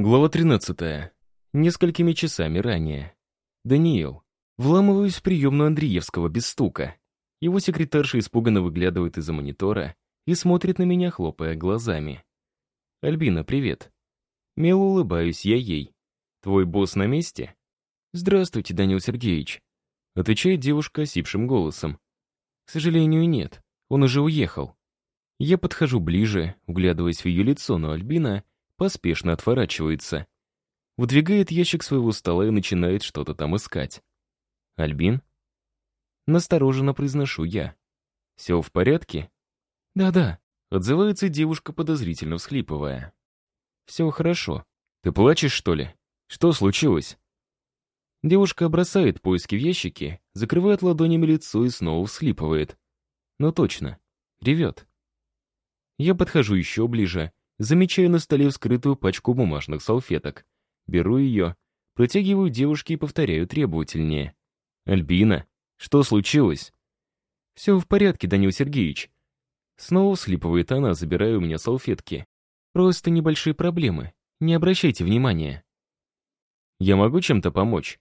Глава 13. Несколькими часами ранее. Даниил. Вламываюсь в приемную Андреевского без стука. Его секретарша испуганно выглядывает из-за монитора и смотрит на меня, хлопая глазами. «Альбина, привет». Мило улыбаюсь я ей. «Твой босс на месте?» «Здравствуйте, Данил Сергеевич», — отвечает девушка осипшим голосом. «К сожалению, нет. Он уже уехал». Я подхожу ближе, углядываясь в ее лицо, но Альбина поспешно отворачивается. Выдвигает ящик своего стола и начинает что-то там искать. «Альбин?» Настороженно произношу я. «Все в порядке?» «Да-да», — отзывается девушка, подозрительно всхлипывая. «Все хорошо. Ты плачешь, что ли? Что случилось?» Девушка бросает поиски в ящике, закрывает ладонями лицо и снова всхлипывает. Но точно, ревет. Я подхожу еще ближе Замечаю на столе вскрытую пачку бумажных салфеток. Беру ее, протягиваю девушке и повторяю требовательнее. «Альбина, что случилось?» «Все в порядке, Данил Сергеевич». Снова слипывает она, забирая у меня салфетки. «Просто небольшие проблемы. Не обращайте внимания». «Я могу чем-то помочь?»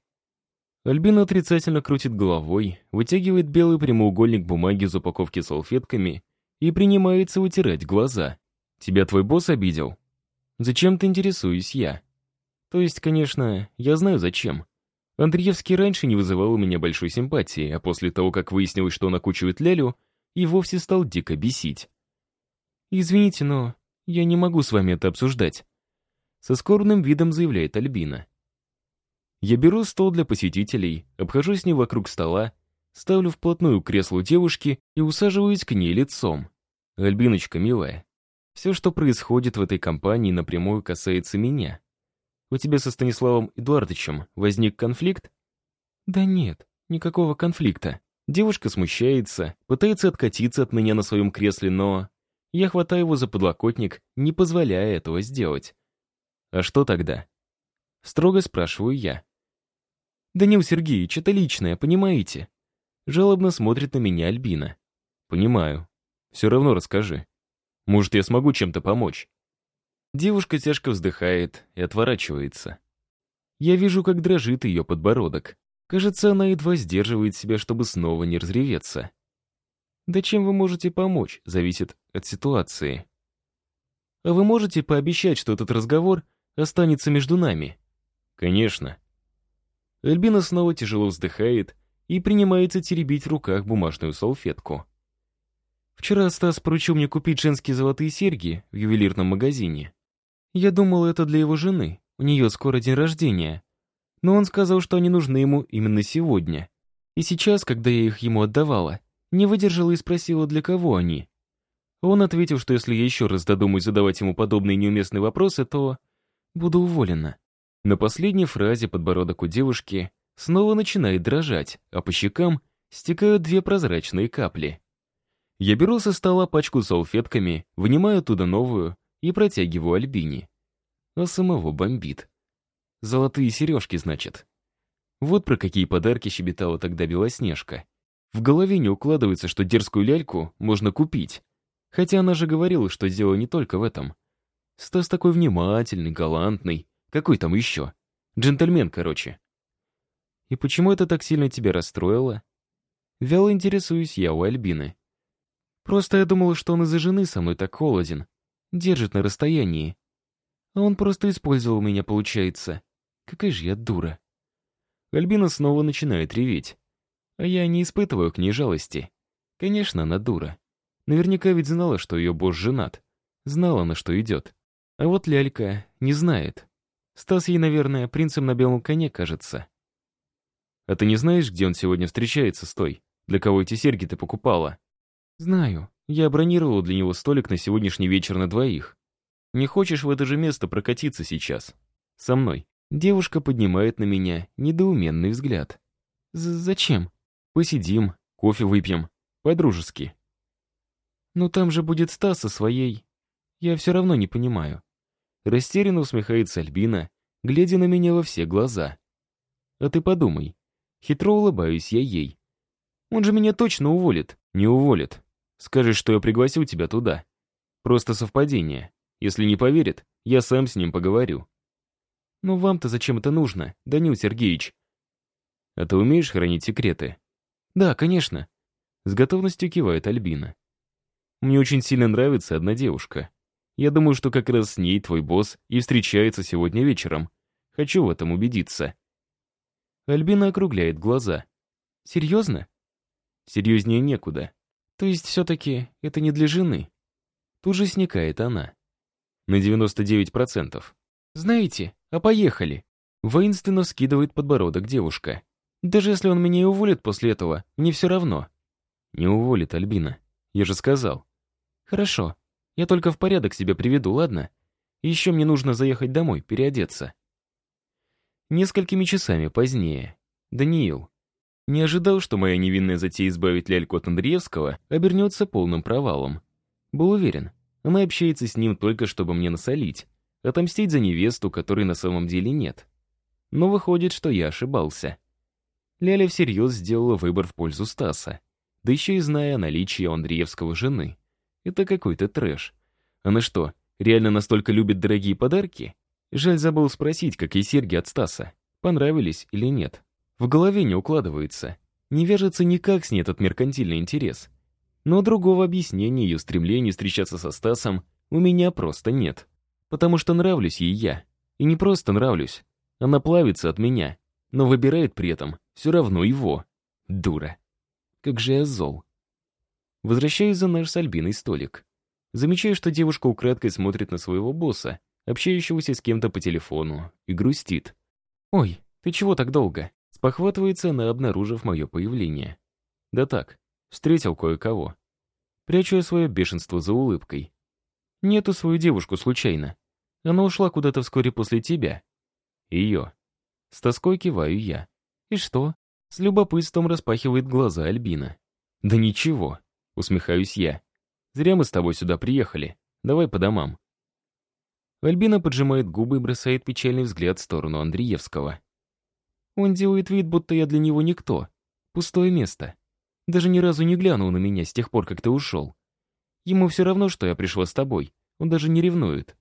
Альбина отрицательно крутит головой, вытягивает белый прямоугольник бумаги из упаковки салфетками и принимается вытирать глаза. Тебя твой босс обидел? Зачем ты интересуюсь я? То есть, конечно, я знаю зачем. Андреевский раньше не вызывал у меня большой симпатии, а после того, как выяснилось, что он окучивает Лялю, и вовсе стал дико бесить. «Извините, но я не могу с вами это обсуждать», со скорбным видом заявляет Альбина. Я беру стол для посетителей, обхожу с ним вокруг стола, ставлю вплотную к креслу девушки и усаживаюсь к ней лицом. «Альбиночка, милая, все, что происходит в этой компании, напрямую касается меня. У тебя со Станиславом Эдуардовичем возник конфликт? Да нет, никакого конфликта. Девушка смущается, пытается откатиться от меня на своем кресле, но... Я хватаю его за подлокотник, не позволяя этого сделать. А что тогда? Строго спрашиваю я. «Данил Сергеевич, это личное, понимаете?» Жалобно смотрит на меня Альбина. «Понимаю. Все равно расскажи». Может, я смогу чем-то помочь?» Девушка тяжко вздыхает и отворачивается. Я вижу, как дрожит ее подбородок. Кажется, она едва сдерживает себя, чтобы снова не разреветься. Да чем вы можете помочь, зависит от ситуации. А вы можете пообещать, что этот разговор останется между нами? Конечно. Эльбина снова тяжело вздыхает и принимается теребить в руках бумажную салфетку. Вчера Стас поручил мне купить женские золотые серьги в ювелирном магазине. Я думал, это для его жены, у нее скоро день рождения. Но он сказал, что они нужны ему именно сегодня. И сейчас, когда я их ему отдавала, не выдержала и спросила, для кого они. Он ответил, что если я еще раз додумаюсь задавать ему подобные неуместные вопросы, то буду уволена. На последней фразе подбородок у девушки снова начинает дрожать, а по щекам стекают две прозрачные капли. Я беру со стола пачку салфетками, вынимаю оттуда новую и протягиваю Альбине. А самого бомбит. Золотые сережки, значит. Вот про какие подарки щебетала тогда Белоснежка. В голове не укладывается, что дерзкую ляльку можно купить. Хотя она же говорила, что дело не только в этом. Стас такой внимательный, галантный. Какой там еще? Джентльмен, короче. И почему это так сильно тебя расстроило? Вяло интересуюсь я у Альбины. Просто я думала, что он из-за жены со мной так холоден. Держит на расстоянии. А он просто использовал меня, получается. Какая же я дура. Альбина снова начинает реветь. А я не испытываю к ней жалости. Конечно, она дура. Наверняка ведь знала, что ее босс женат. Знала, на что идет. А вот лялька не знает. Стас ей, наверное, принцем на белом коне кажется. А ты не знаешь, где он сегодня встречается с той, для кого эти серьги ты покупала? «Знаю. Я бронировал для него столик на сегодняшний вечер на двоих. Не хочешь в это же место прокатиться сейчас? Со мной?» Девушка поднимает на меня недоуменный взгляд. «Зачем?» «Посидим, кофе выпьем. По-дружески». «Но там же будет Стас со своей...» «Я все равно не понимаю». Растерянно усмехается Альбина, глядя на меня во все глаза. «А ты подумай». Хитро улыбаюсь я ей. «Он же меня точно уволит». «Не уволит. Скажешь, что я пригласил тебя туда. Просто совпадение. Если не поверит, я сам с ним поговорю. «Но вам-то зачем это нужно, Данил Сергеевич?» «А ты умеешь хранить секреты?» «Да, конечно», — с готовностью кивает Альбина. «Мне очень сильно нравится одна девушка. Я думаю, что как раз с ней твой босс и встречается сегодня вечером. Хочу в этом убедиться». Альбина округляет глаза. «Серьезно?» «Серьезнее некуда. То есть все-таки это не для жены?» Тут же сникает она. На 99%. «Знаете, а поехали!» Воинственно скидывает подбородок девушка. «Даже если он меня и уволит после этого, мне все равно». «Не уволит, Альбина. Я же сказал». «Хорошо. Я только в порядок себя приведу, ладно? еще мне нужно заехать домой, переодеться». Несколькими часами позднее. Даниил. Не ожидал, что моя невинная затея избавить ляльку от Андреевского обернется полным провалом. Был уверен, она общается с ним только, чтобы мне насолить, отомстить за невесту, которой на самом деле нет. Но выходит, что я ошибался. Ляля всерьез сделала выбор в пользу Стаса, да еще и зная о наличии у Андреевского жены. Это какой-то трэш. Она что, реально настолько любит дорогие подарки? Жаль, забыл спросить, какие серьги от Стаса. Понравились или нет. В голове не укладывается. Не вяжется никак с ней этот меркантильный интерес. Но другого объяснения ее стремлению встречаться со Стасом у меня просто нет. Потому что нравлюсь ей я. И не просто нравлюсь. Она плавится от меня, но выбирает при этом все равно его. Дура. Как же я зол. Возвращаюсь за наш с Альбиной столик. Замечаю, что девушка украдкой смотрит на своего босса, общающегося с кем-то по телефону, и грустит. «Ой, ты чего так долго?» Спохватывается она, обнаружив мое появление. «Да так, встретил кое-кого». Прячу я свое бешенство за улыбкой. «Нету свою девушку случайно. Она ушла куда-то вскоре после тебя». «Ее». С тоской киваю я. «И что?» С любопытством распахивает глаза Альбина. «Да ничего», — усмехаюсь я. «Зря мы с тобой сюда приехали. Давай по домам». Альбина поджимает губы и бросает печальный взгляд в сторону Андреевского. Он делает вид, будто я для него никто. Пустое место. Даже ни разу не глянул на меня с тех пор, как ты ушел. Ему все равно, что я пришла с тобой. Он даже не ревнует.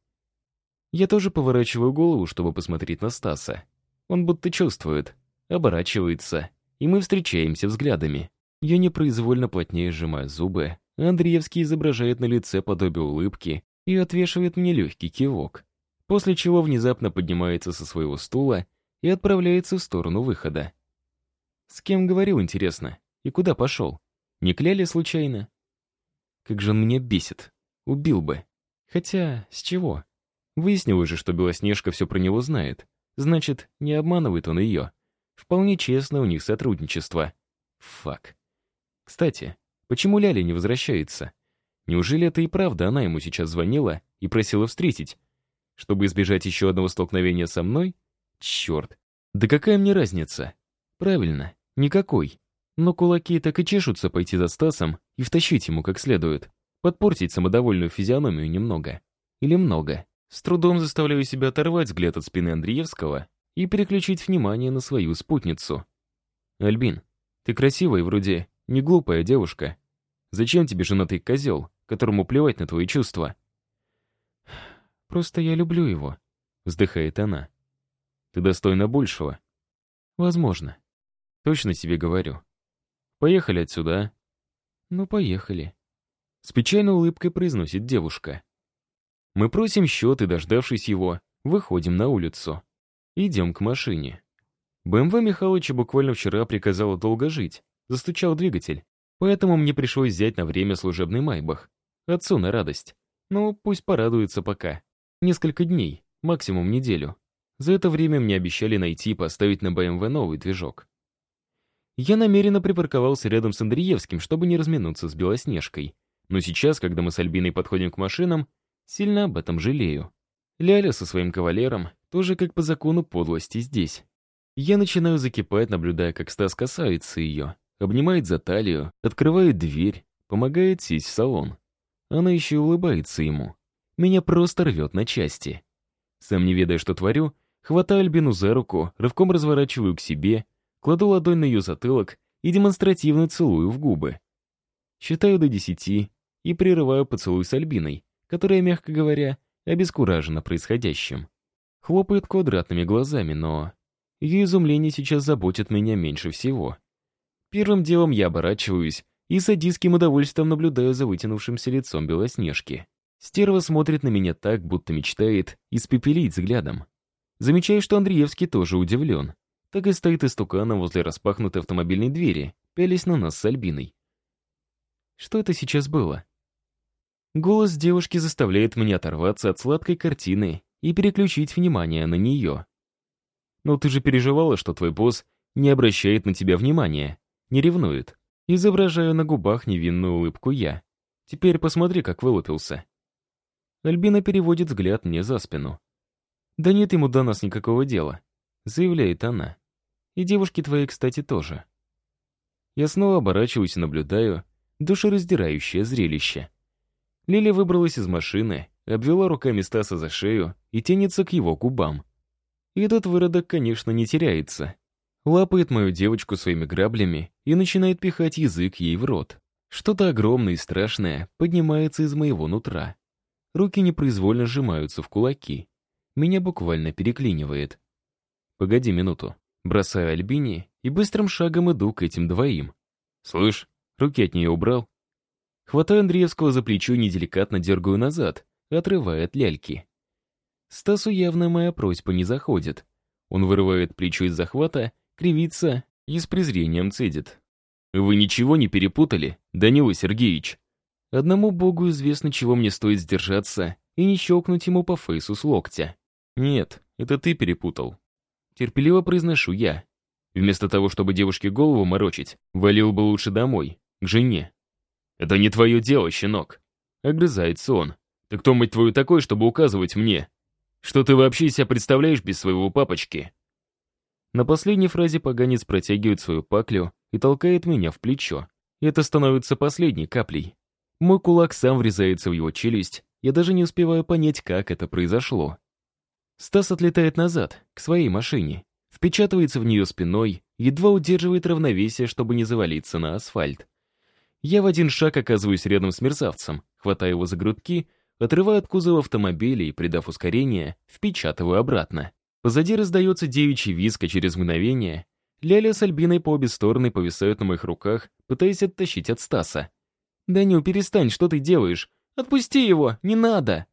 Я тоже поворачиваю голову, чтобы посмотреть на Стаса. Он будто чувствует, оборачивается, и мы встречаемся взглядами. Я непроизвольно плотнее сжимаю зубы, Андреевский изображает на лице подобие улыбки, и отвешивает мне легкий кивок, после чего внезапно поднимается со своего стула и отправляется в сторону выхода. С кем говорил, интересно, и куда пошел? Не кляли случайно? Как же он меня бесит. Убил бы. Хотя, с чего? Выяснилось же, что Белоснежка все про него знает. Значит, не обманывает он ее. Вполне честно у них сотрудничество. Фак. Кстати, почему Ляля не возвращается? Неужели это и правда она ему сейчас звонила и просила встретить? Чтобы избежать еще одного столкновения со мной? Черт. Да какая мне разница? Правильно, никакой. Но кулаки так и чешутся пойти за Стасом и втащить ему как следует. Подпортить самодовольную физиономию немного. Или много. С трудом заставляю себя оторвать взгляд от спины Андреевского и переключить внимание на свою спутницу. «Альбин, ты красивая и вроде не глупая девушка. Зачем тебе женатый козел, которому плевать на твои чувства. «Просто я люблю его», — вздыхает она. «Ты достойна большего». «Возможно. Точно тебе говорю. Поехали отсюда, а?» «Ну, поехали». С печальной улыбкой произносит девушка. Мы просим счет и, дождавшись его, выходим на улицу. Идем к машине. БМВ Михалыча буквально вчера приказала долго жить. Застучал двигатель. Поэтому мне пришлось взять на время служебный майбах. Отцу на радость. Ну, пусть порадуется пока. Несколько дней, максимум неделю. За это время мне обещали найти и поставить на БМВ новый движок. Я намеренно припарковался рядом с Андреевским, чтобы не разминуться с Белоснежкой. Но сейчас, когда мы с Альбиной подходим к машинам, сильно об этом жалею. Ляля со своим кавалером тоже как по закону подлости здесь. Я начинаю закипать, наблюдая, как Стас касается ее, обнимает за талию, открывает дверь, помогает сесть в салон. Она еще улыбается ему. Меня просто рвет на части. Сам не ведая, что творю, хватаю Альбину за руку, рывком разворачиваю к себе, кладу ладонь на ее затылок и демонстративно целую в губы. Считаю до десяти и прерываю поцелуй с Альбиной, которая, мягко говоря, обескуражена происходящим. Хлопает квадратными глазами, но... Ее изумление сейчас заботит меня меньше всего. Первым делом я оборачиваюсь и с садистским удовольствием наблюдаю за вытянувшимся лицом Белоснежки. Стерва смотрит на меня так, будто мечтает испепелить взглядом. Замечаю, что Андреевский тоже удивлен. Так и стоит истуканом возле распахнутой автомобильной двери, пялись на нас с Альбиной. Что это сейчас было? Голос девушки заставляет меня оторваться от сладкой картины и переключить внимание на нее. Но ты же переживала, что твой босс не обращает на тебя внимания, не ревнует. Изображаю на губах невинную улыбку я. Теперь посмотри, как вылупился. Альбина переводит взгляд мне за спину. «Да нет ему до нас никакого дела», — заявляет она. «И девушки твои, кстати, тоже». Я снова оборачиваюсь и наблюдаю душераздирающее зрелище. Лиля выбралась из машины, обвела руками Стаса за шею и тянется к его губам. И этот выродок, конечно, не теряется. Лапает мою девочку своими граблями и начинает пихать язык ей в рот. Что-то огромное и страшное поднимается из моего нутра. Руки непроизвольно сжимаются в кулаки. Меня буквально переклинивает. Погоди минуту. Бросаю Альбине и быстрым шагом иду к этим двоим. Слышь, руки от нее убрал. Хватаю Андреевского за плечо и неделикатно дергаю назад, отрывая от ляльки. Стасу явно моя просьба не заходит. Он вырывает плечо из захвата, кривится и с презрением цедит. «Вы ничего не перепутали, Данила Сергеевич?» Одному богу известно, чего мне стоит сдержаться и не щелкнуть ему по фейсу с локтя. «Нет, это ты перепутал». Терпеливо произношу я. Вместо того, чтобы девушке голову морочить, валил бы лучше домой, к жене. «Это не твое дело, щенок!» Огрызается он. «Ты кто, мать твою, такой, чтобы указывать мне? Что ты вообще себя представляешь без своего папочки?» На последней фразе поганец протягивает свою паклю и толкает меня в плечо. Это становится последней каплей. Мой кулак сам врезается в его челюсть, я даже не успеваю понять, как это произошло. Стас отлетает назад, к своей машине, впечатывается в нее спиной, едва удерживает равновесие, чтобы не завалиться на асфальт. Я в один шаг оказываюсь рядом с мерзавцем, хватаю его за грудки, отрываю от кузова автомобиля и, придав ускорение, впечатываю обратно. Позади раздается девичий визг, а через мгновение Ляля с Альбиной по обе стороны повисают на моих руках, пытаясь оттащить от Стаса. «Данил, перестань, что ты делаешь? Отпусти его, не надо!»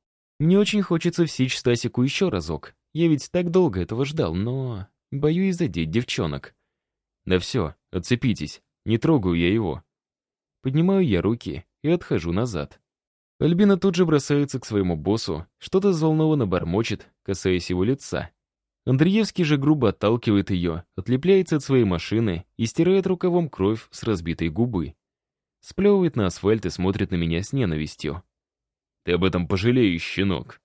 Мне очень хочется всечь Стасику еще разок. Я ведь так долго этого ждал, но... Боюсь задеть девчонок. Да все, отцепитесь, не трогаю я его. Поднимаю я руки и отхожу назад. Альбина тут же бросается к своему боссу, что-то взволнованно бормочет, касаясь его лица. Андреевский же грубо отталкивает ее, отлепляется от своей машины и стирает рукавом кровь с разбитой губы. Сплевывает на асфальт и смотрит на меня с ненавистью. «Ты об этом пожалеешь, щенок!»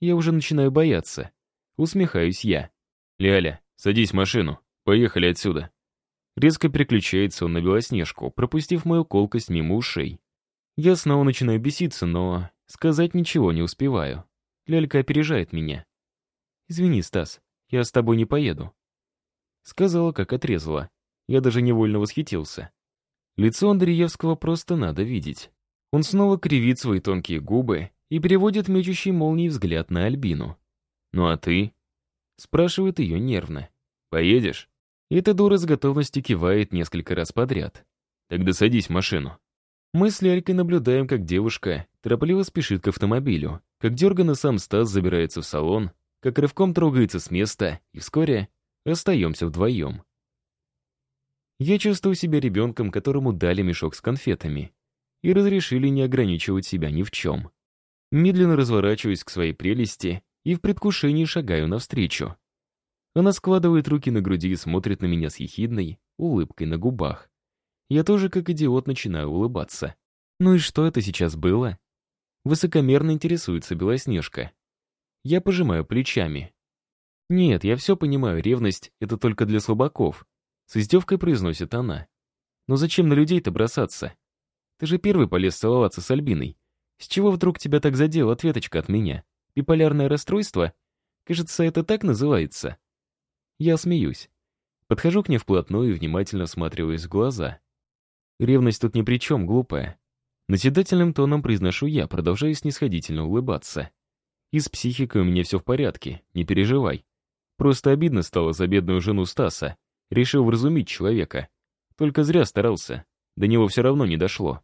Я уже начинаю бояться. Усмехаюсь я. «Ляля, садись в машину. Поехали отсюда». Резко переключается он на Белоснежку, пропустив мою колкость мимо ушей. Я снова начинаю беситься, но сказать ничего не успеваю. Лялька опережает меня. «Извини, Стас, я с тобой не поеду». Сказала, как отрезала. Я даже невольно восхитился. Лицо Андреевского просто надо видеть. Он снова кривит свои тонкие губы и переводит мечущий молнией взгляд на Альбину. «Ну а ты?» Спрашивает ее нервно. «Поедешь?» Эта дура с готовностью кивает несколько раз подряд. «Тогда садись в машину». Мы с Лялькой наблюдаем, как девушка торопливо спешит к автомобилю, как дерганно сам Стас забирается в салон, как рывком трогается с места, и вскоре остаемся вдвоем. Я чувствую себя ребенком, которому дали мешок с конфетами, и разрешили не ограничивать себя ни в чем. Медленно разворачиваюсь к своей прелести и в предвкушении шагаю навстречу. Она складывает руки на груди и смотрит на меня с ехидной улыбкой на губах. Я тоже, как идиот, начинаю улыбаться. Ну и что это сейчас было? Высокомерно интересуется Белоснежка. Я пожимаю плечами. «Нет, я все понимаю, ревность — это только для слабаков», — с издевкой произносит она. «Но зачем на людей-то бросаться? Ты же первый полез целоваться с Альбиной. С чего вдруг тебя так задел ответочка от меня? Биполярное расстройство? Кажется, это так называется». Я смеюсь. Подхожу к ней вплотную и внимательно всматриваюсь в глаза. Ревность тут ни при чем, глупая. Наседательным тоном произношу я, продолжая снисходительно улыбаться. И с психикой у меня все в порядке, не переживай. Просто обидно стало за бедную жену Стаса. Решил вразумить человека. Только зря старался. До него все равно не дошло.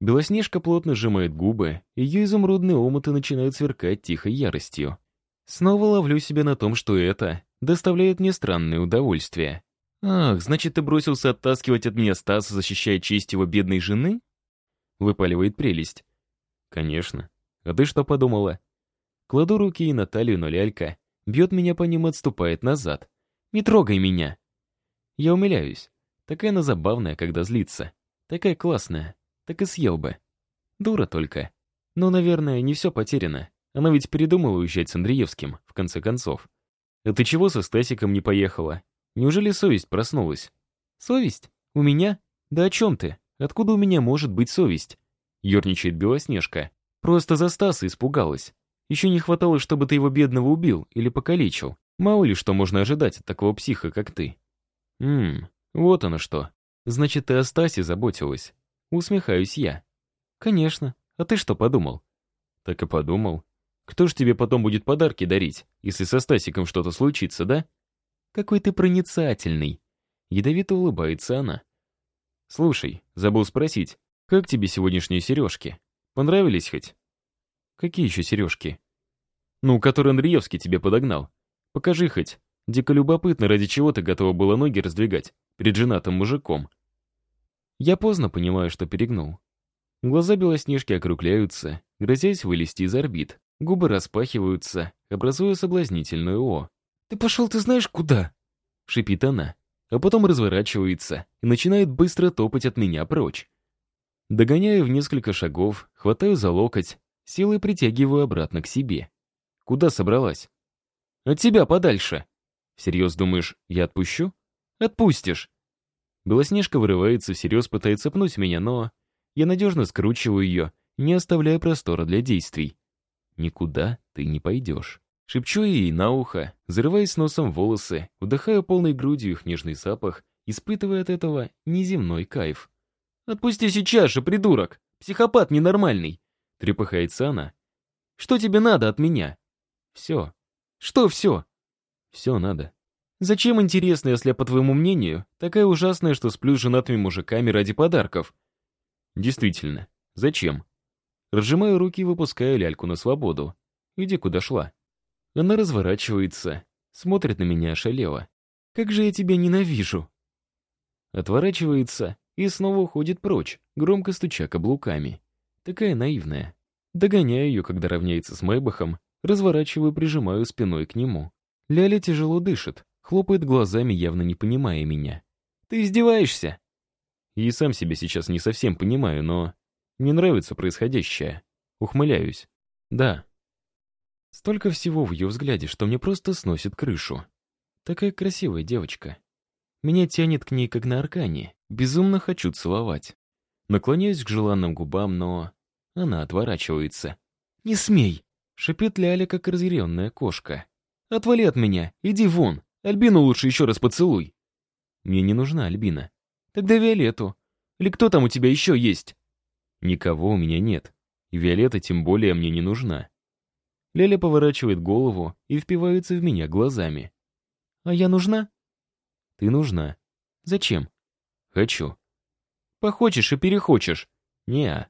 Белоснежка плотно сжимает губы, ее изумрудные омуты начинают сверкать тихой яростью. Снова ловлю себя на том, что это доставляет мне странное удовольствие. «Ах, значит, ты бросился оттаскивать от меня Стаса, защищая честь его бедной жены?» Выпаливает прелесть. «Конечно. А ты что подумала?» Кладу руки и на талию, но лялька бьет меня по ним и отступает назад. «Не трогай меня!» Я умиляюсь. Такая она забавная, когда злится. Такая классная. Так и съел бы. Дура только. Но, наверное, не все потеряно. Она ведь передумала уезжать с Андреевским, в конце концов. А ты чего со Стасиком не поехала? Неужели совесть проснулась? Совесть? У меня? Да о чем ты? Откуда у меня может быть совесть? Ёрничает Белоснежка. Просто за Стаса испугалась. Еще не хватало, чтобы ты его бедного убил или покалечил. Мало ли что можно ожидать от такого психа, как ты. Ммм, вот оно что. Значит, ты о Стасе заботилась. Усмехаюсь я. Конечно. А ты что подумал? Так и подумал. Кто ж тебе потом будет подарки дарить, если со Стасиком что-то случится, да? Какой ты проницательный. Ядовито улыбается она. Слушай, забыл спросить, как тебе сегодняшние сережки? Понравились хоть? Какие еще сережки? Ну, которые Андреевский тебе подогнал. Покажи хоть. Дико любопытно, ради чего ты готова была ноги раздвигать перед женатым мужиком. Я поздно понимаю, что перегнул. Глаза Белоснежки округляются, грозясь вылезти из орбит. Губы распахиваются, образуя соблазнительную «О». «Ты пошел ты знаешь куда?» — шипит она, а потом разворачивается и начинает быстро топать от меня прочь. Догоняю в несколько шагов, хватаю за локоть, силой притягиваю обратно к себе. Куда собралась? От тебя подальше. Всерьез думаешь, я отпущу? Отпустишь. Белоснежка вырывается, всерьез пытается пнуть меня, но... Я надежно скручиваю ее, не оставляя простора для действий. Никуда ты не пойдешь. Шепчу ей на ухо, зарываясь носом в волосы, вдыхаю полной грудью их нежный запах, испытывая от этого неземной кайф. «Отпусти сейчас же, придурок! Психопат ненормальный!» Трепыхается она. «Что тебе надо от меня?» «Все». «Что все?» «Все надо». «Зачем, интересно, если я, по твоему мнению, такая ужасная, что сплю с женатыми мужиками ради подарков?» «Действительно, зачем?» Разжимаю руки и выпускаю ляльку на свободу. «Иди, куда шла». Она разворачивается, смотрит на меня ошалело. «Как же я тебя ненавижу!» Отворачивается и снова уходит прочь, громко стуча каблуками. Такая наивная. Догоняю ее, когда равняется с Майбахом, разворачиваю и прижимаю спиной к нему. Ляля тяжело дышит, хлопает глазами, явно не понимая меня. «Ты издеваешься?» И сам себя сейчас не совсем понимаю, но... Мне нравится происходящее. Ухмыляюсь. Да. Столько всего в ее взгляде, что мне просто сносит крышу. Такая красивая девочка. Меня тянет к ней, как на аркане. Безумно хочу целовать. Наклоняюсь к желанным губам, но... Она отворачивается. «Не смей!» — шипит Ляля, как разъяренная кошка. «Отвали от меня! Иди вон! Альбину лучше еще раз поцелуй!» «Мне не нужна Альбина». «Тогда Виолетту. Или кто там у тебя еще есть?» «Никого у меня нет. И Виолетта тем более мне не нужна». Ляля поворачивает голову и впивается в меня глазами. «А я нужна?» «Ты нужна». «Зачем?» «Хочу». «Похочешь и перехочешь». «Не-а».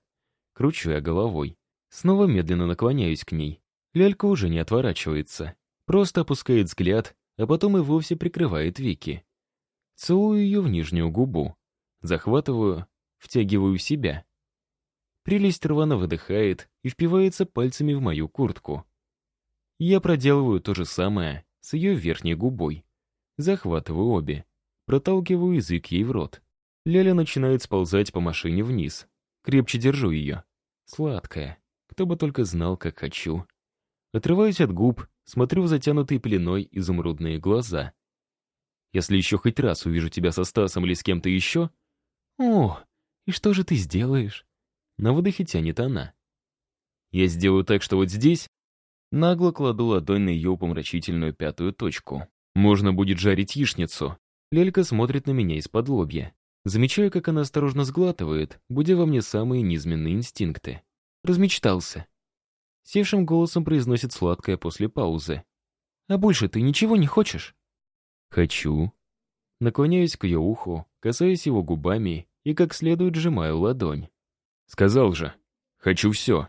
Кручу я головой. Снова медленно наклоняюсь к ней. Лялька уже не отворачивается. Просто опускает взгляд, а потом и вовсе прикрывает веки. Целую ее в нижнюю губу. Захватываю, втягиваю в себя. Прелесть рвано выдыхает и впивается пальцами в мою куртку. Я проделываю то же самое с ее верхней губой. Захватываю обе. Проталкиваю язык ей в рот. Ляля начинает сползать по машине вниз. Крепче держу ее. Сладкая. Кто бы только знал, как хочу. Отрываюсь от губ, смотрю в затянутые пеленой изумрудные глаза. Если еще хоть раз увижу тебя со Стасом или с кем-то еще... О, и что же ты сделаешь? На выдохе тянет она. Я сделаю так, что вот здесь... Нагло кладу ладонь на ее помрачительную пятую точку. Можно будет жарить яичницу. Лелька смотрит на меня из-под лобья. Замечаю, как она осторожно сглатывает, будя во мне самые низменные инстинкты. Размечтался. Севшим голосом произносит сладкое после паузы. «А больше ты ничего не хочешь?» «Хочу». Наклоняюсь к ее уху, касаясь его губами и как следует сжимаю ладонь. «Сказал же, хочу все».